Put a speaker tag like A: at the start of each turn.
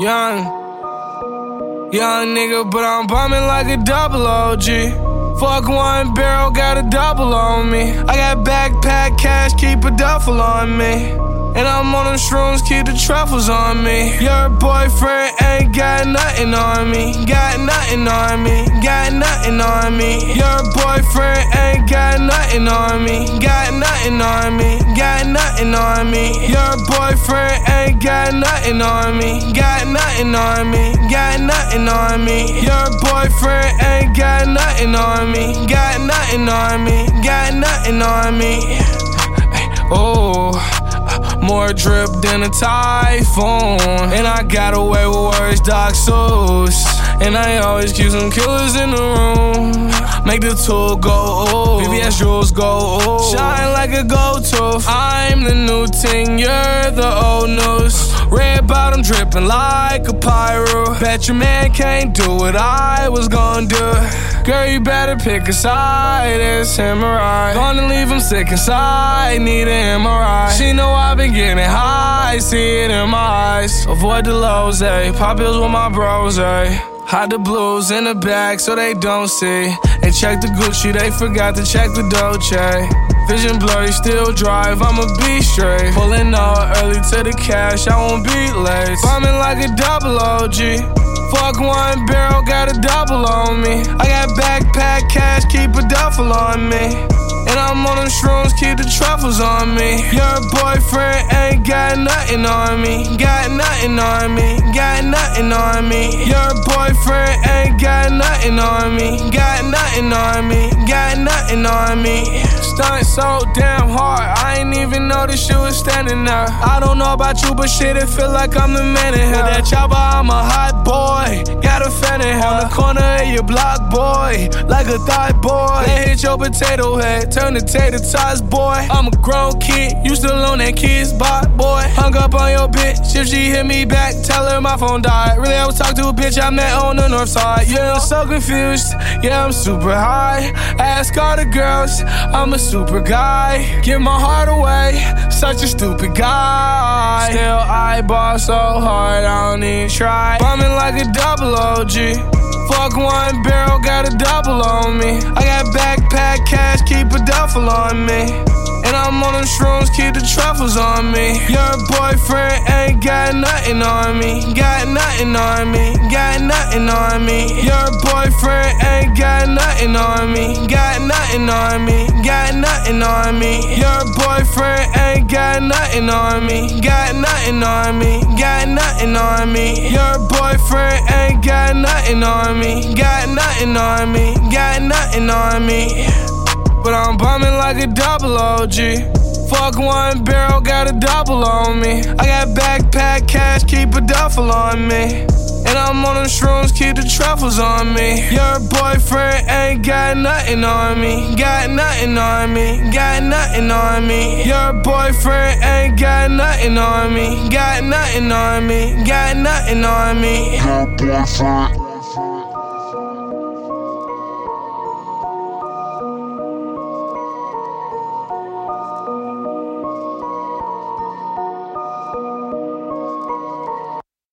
A: Young, young nigga, but I'm bumming like a double OG. Fuck one barrel, got a double on me. I got backpack cash, keep a duffel on me. And I'm on them shrooms, keep the truffles on me. Your boyfriend ain't got nothing on me. Got nothing on me. Got nothing on me. Your boyfriend ain't got nothing on me. Got nothing on me. Got nothing on me. Your boyfriend got nothing on me. Got nothing on me. Got nothing on me. Your boyfriend ain't got nothing on me. Got nothing on me. Got nothing on me. Oh. More drip than a typhoon. And I got away with words, Doc Seuss. And I always keep some killers in the room. Make the tool go ooh. VVS jewels go ooh. Shine like a gold tooth. I'm the new ting, you're the old news. Red bottom dripping like a pyro. Bet your man can't do what I was gonna do. Girl, you better pick a side, it's him or I. Gonna leave him sick inside, need an MRI. She know I've been getting high, see it in my eyes. Avoid the lows, eh? Pop pills with my bros, eh? Hide the blues in the back so they don't see. And check the Gucci, they forgot to check the Dolce. Vision blurry, still drive, I'ma be straight. Pulling out early to the cash, I won't be late. Bumming like a double OG. Fuck one barrel, got a double on me. I got backpack cash, keep a duffel on me. And I'm on them shrooms, keep the truffles on me. Your boyfriend got nothing on me. Got nothing on me. Got nothing on me. Your boyfriend ain't got nothing on me. Got nothing on me. Got nothing on me. Stunt so damn hard, I ain't even this shit was standing there. I don't know about you, but shit, it feel like I'm the man in here. With That chopper, I'm a hot boy. Got a fan in here. On the corner of your block, boy. Like a thigh boy. They hit your potato head, turn the tater tots, boy. I'm a grown kid, you still on that kid's bot, boy. Hung up on your bitch, if she hit me back, tell her my phone died. Really, I was talking to a bitch I met on the north side. Yeah, so confused. Yeah, I'm super high. Ask all the girls, I'm a super guy. Give my heart away, such a stupid guy. Still, I ball so hard, I don't even try. Bumming like a double OG. Fuck one barrel, got a double on me. I got backpack cash, keep a duffel on me. And I'm on them shrooms, keep the truffles on me. Your boyfriend ain't got nothing on me. Got nothing on me. Got nothing on me. Your boyfriend ain't got nothing on me. Got nothing on me. Got nothing on me. Your boyfriend ain't got nothing on me. Got nothing on me. Got nothing on me. Your boyfriend ain't got nothing on me. Got nothing on me. Got nothing on me. But I'm bumming like a double OG. Fuck one barrel, got a double on me. I got backpack cash, keep a duffel on me. And I'm on them shrooms, keep the truffles on me. Your boyfriend ain't got nothing on me. Got nothing on me. Got nothing on me. Your boyfriend ain't got nothing on me. Got nothing on me. Got nothing on me.
B: Your boyfriend